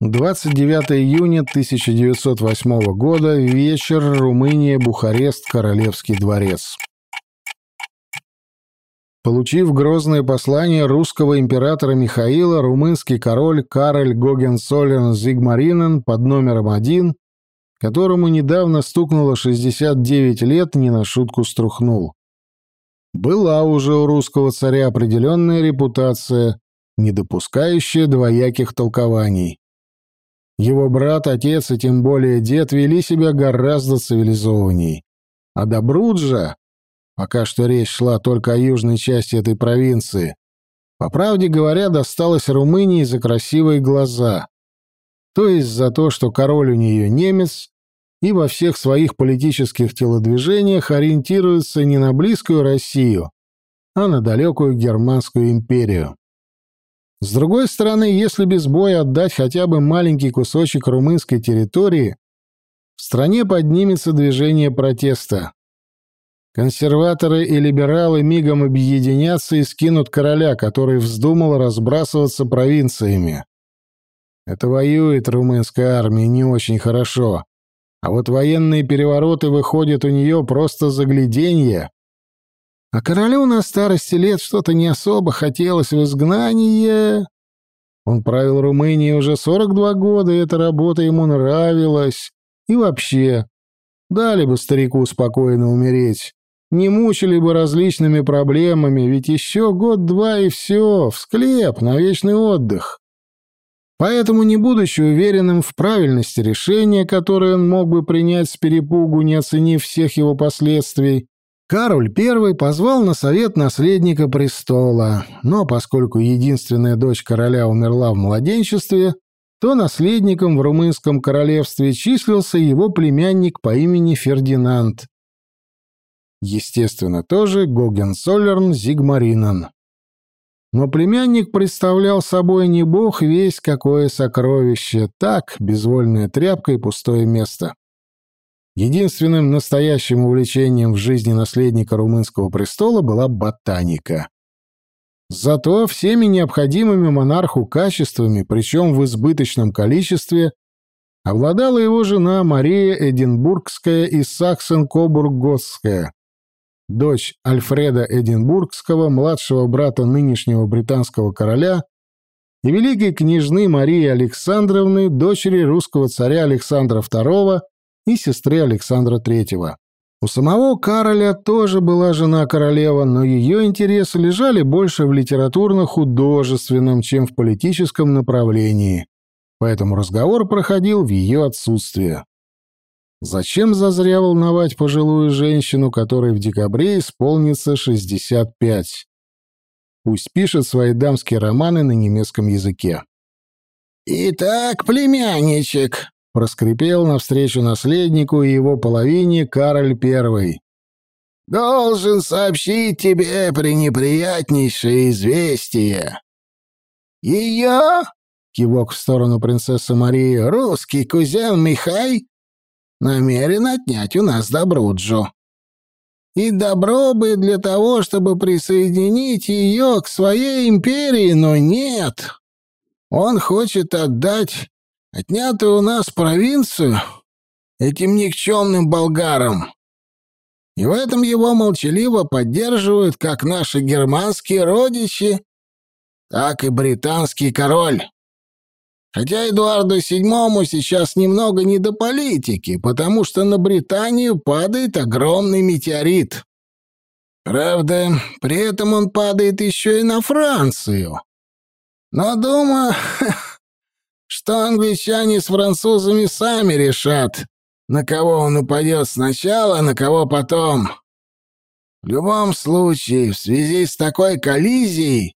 29 июня 1908 года, вечер, Румыния, Бухарест, Королевский дворец. Получив грозное послание русского императора Михаила, румынский король Кароль Гогенцоллерн Зигмаринен под номером один, которому недавно стукнуло 69 лет, не на шутку струхнул. Была уже у русского царя определенная репутация, не допускающая двояких толкований. Его брат, отец и тем более дед вели себя гораздо цивилизованней. А Добруджа, пока что речь шла только о южной части этой провинции, по правде говоря, досталась Румынии за красивые глаза. То есть за то, что король у нее немец, и во всех своих политических телодвижениях ориентируется не на близкую Россию, а на далекую Германскую империю. С другой стороны, если без боя отдать хотя бы маленький кусочек румынской территории, в стране поднимется движение протеста. Консерваторы и либералы мигом объединятся и скинут короля, который вздумал разбрасываться провинциями. Это воюет румынская армия не очень хорошо. А вот военные перевороты выходят у нее просто загляденье. А королю на старости лет что-то не особо хотелось в изгнание. Он правил Румынией уже 42 года, и эта работа ему нравилась. И вообще, дали бы старику спокойно умереть. Не мучили бы различными проблемами, ведь еще год-два и все, в склеп, на вечный отдых. Поэтому, не будучи уверенным в правильности решения, которое он мог бы принять с перепугу, не оценив всех его последствий, Кароль I позвал на совет наследника престола, но поскольку единственная дочь короля умерла в младенчестве, то наследником в румынском королевстве числился его племянник по имени Фердинанд. Естественно, тоже Гогенцоллерн Зигмаринан. Но племянник представлял собой не бог весь какое сокровище, так, безвольная тряпка и пустое место. Единственным настоящим увлечением в жизни наследника румынского престола была ботаника. Зато всеми необходимыми монарху качествами, причем в избыточном количестве, обладала его жена Мария Эдинбургская и Саксен-Кобург-Готская, дочь Альфреда Эдинбургского, младшего брата нынешнего британского короля, и великой княжны Марии Александровны, дочери русского царя Александра II, и сестры Александра III. У самого Кароля тоже была жена королева, но ее интересы лежали больше в литературно-художественном, чем в политическом направлении. Поэтому разговор проходил в ее отсутствие. Зачем зазря волновать пожилую женщину, которой в декабре исполнится 65? Пусть пишет свои дамские романы на немецком языке. «Итак, племянничек», проскрипел навстречу наследнику и его половине Кароль I. «Должен сообщить тебе пренеприятнейшее известие. Ее, кивок в сторону принцессы Марии, русский кузен Михай намерен отнять у нас Добруджу. И добро бы для того, чтобы присоединить ее к своей империи, но нет. Он хочет отдать отнятую у нас провинцию этим никчемным болгарам. И в этом его молчаливо поддерживают как наши германские родичи, так и британский король. Хотя Эдуарду VII сейчас немного не до политики, потому что на Британию падает огромный метеорит. Правда, при этом он падает еще и на Францию. Но, думаю, что англичане с французами сами решат, на кого он упадет сначала, на кого потом. В любом случае, в связи с такой коллизией,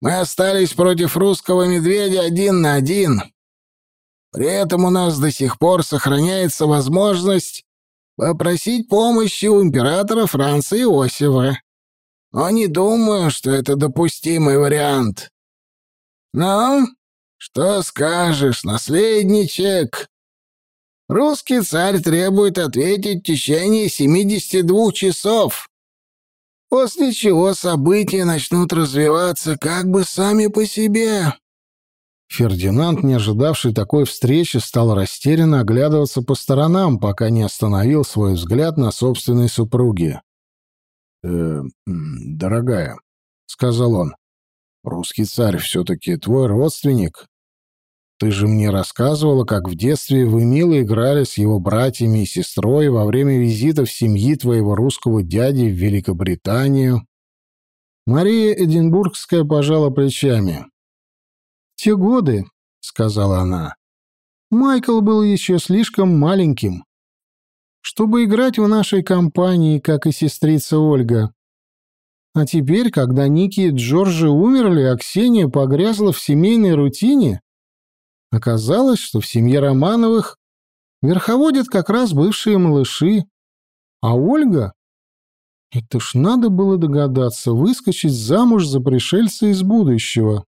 мы остались против русского медведя один на один. При этом у нас до сих пор сохраняется возможность попросить помощи у императора Франца Иосифа. Но не думаю, что это допустимый вариант. Но «Что скажешь, наследничек?» «Русский царь требует ответить в течение 72 часов, после чего события начнут развиваться как бы сами по себе. Фердинанд, не ожидавший такой встречи, стал растерянно оглядываться по сторонам, пока не остановил свой взгляд на собственной супруге. «Э, «Дорогая», — сказал он, — «русский царь все-таки твой родственник. Ты же мне рассказывала, как в детстве вы мило играли с его братьями и сестрой во время визитов семьи твоего русского дяди в Великобританию». Мария Эдинбургская пожала плечами. «Те годы», — сказала она, — «Майкл был еще слишком маленьким, чтобы играть в нашей компании, как и сестрица Ольга. А теперь, когда Ники и Джорджи умерли, а Ксения погрязла в семейной рутине, оказалось, что в семье Романовых верховодят как раз бывшие малыши, а Ольга это ж надо было догадаться, выскочить замуж за пришельца из будущего.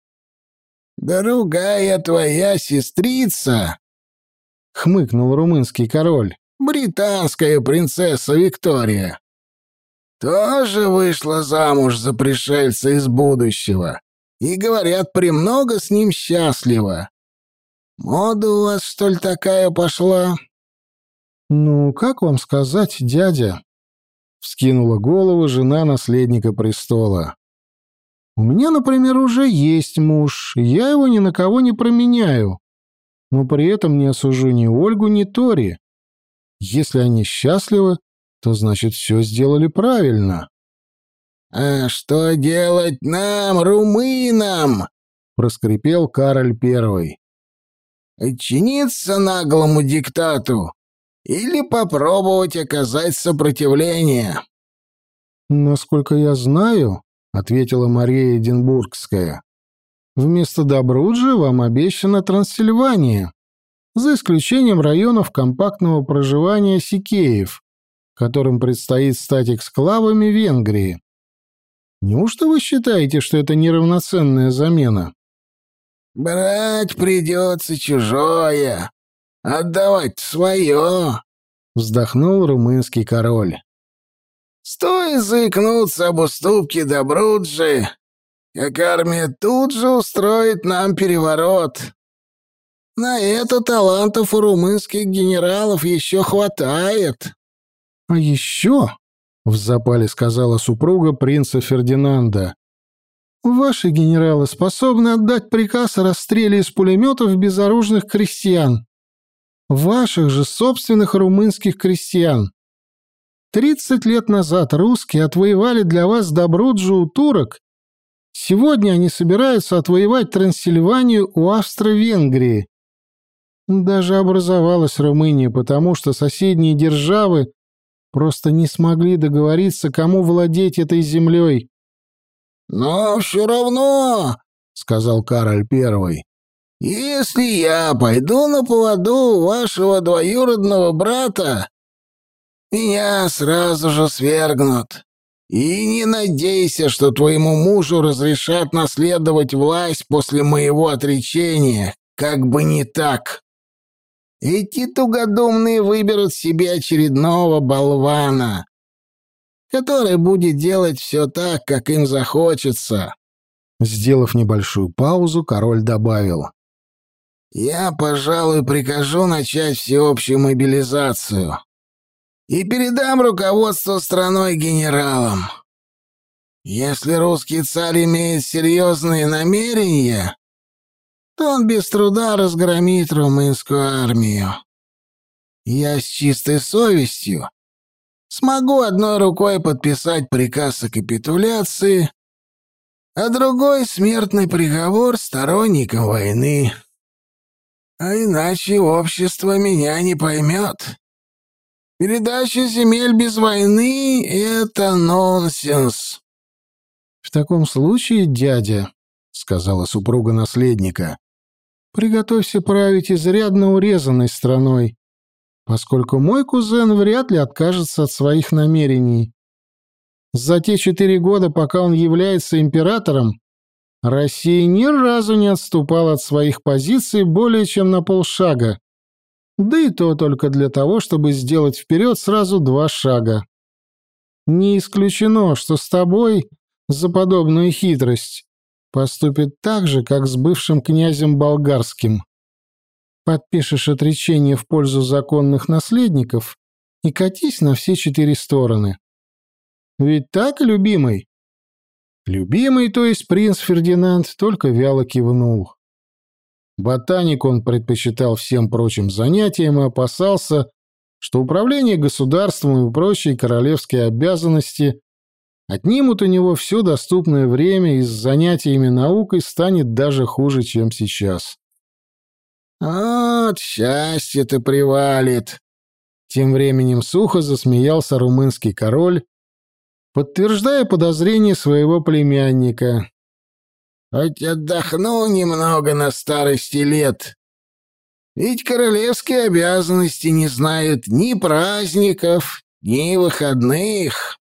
«Другая твоя сестрица!» — хмыкнул румынский король. «Британская принцесса Виктория. Тоже вышла замуж за пришельца из будущего. И, говорят, премного с ним счастлива. Мода у вас, что ли, такая пошла?» «Ну, как вам сказать, дядя?» Вскинула голову жена наследника престола. «У меня, например, уже есть муж, я его ни на кого не променяю, но при этом не осужу ни Ольгу, ни Тори. Если они счастливы, то значит все сделали правильно». «А что делать нам, румынам?» — проскрипел Кароль Первый. «Подчиниться наглому диктату или попробовать оказать сопротивление. «Насколько я знаю», — ответила Мария Эдинбургская, «вместо Добруджи вам обещана Трансильвания, за исключением районов компактного проживания Сикеев, которым предстоит стать эксклавами Венгрии. Неужто вы считаете, что это неравноценная замена?» «Брать придется чужое», Отдавать свое!» — вздохнул румынский король. «Стоит заикнуться об уступке Добруджи, как армия тут же устроит нам переворот. На это талантов у румынских генералов еще хватает». «А еще...» — в запале сказала супруга принца Фердинанда. «Ваши генералы способны отдать приказ о расстреле из пулеметов безоружных крестьян ваших же собственных румынских крестьян. Тридцать лет назад русские отвоевали для вас Добруджу у турок. Сегодня они собираются отвоевать Трансильванию у Австро-Венгрии. Даже образовалась Румыния, потому что соседние державы просто не смогли договориться, кому владеть этой землей. «Но все равно», — сказал Кароль Первый, если я пойду на поводу вашего двоюродного брата, меня сразу же свергнут. И не надейся, что твоему мужу разрешат наследовать власть после моего отречения, как бы не так. Эти тугодумные выберут себе очередного болвана, который будет делать все так, как им захочется. Сделав небольшую паузу, король добавил. Я, пожалуй, прикажу начать всеобщую мобилизацию и передам руководство страной генералам. Если русский царь имеет серьезные намерения, то он без труда разгромит румынскую армию. Я с чистой совестью смогу одной рукой подписать приказ о капитуляции, а другой — смертный приговор сторонникам войны. А иначе общество меня не поймет. Передача земель без войны — это нонсенс. — В таком случае, дядя, — сказала супруга наследника, — приготовься править изрядно урезанной страной, поскольку мой кузен вряд ли откажется от своих намерений. За те четыре года, пока он является императором, Россия ни разу не отступала от своих позиций более чем на полшага, да и то только для того, чтобы сделать вперед сразу два шага. Не исключено, что с тобой за подобную хитрость поступит так же, как с бывшим князем болгарским. Подпишешь отречение в пользу законных наследников и катись на все четыре стороны. Ведь так, любимый?» Любимый, то есть принц Фердинанд, только вяло кивнул. Ботаник он предпочитал всем прочим занятиям и опасался, что управление государством и прочие королевские обязанности отнимут у него все доступное время и с занятиями наукой станет даже хуже, чем сейчас. «Вот счастье-то привалит!» Тем временем сухо засмеялся румынский король, подтверждая подозрение своего племянника. «Хоть отдохну немного на старости лет. Ведь королевские обязанности не знают ни праздников, ни выходных».